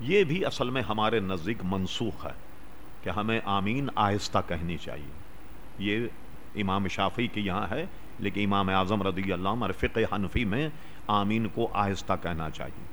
یہ بھی اصل میں ہمارے نزدیک منسوخ ہے کہ ہمیں آمین آہستہ کہنی چاہیے۔ یہ امام شافی کے یہاں ہے، لیکن امام اعظم رضی اللہ عنہ فقہ حنفی میں آمین کو آہستہ کہنا چاہیے۔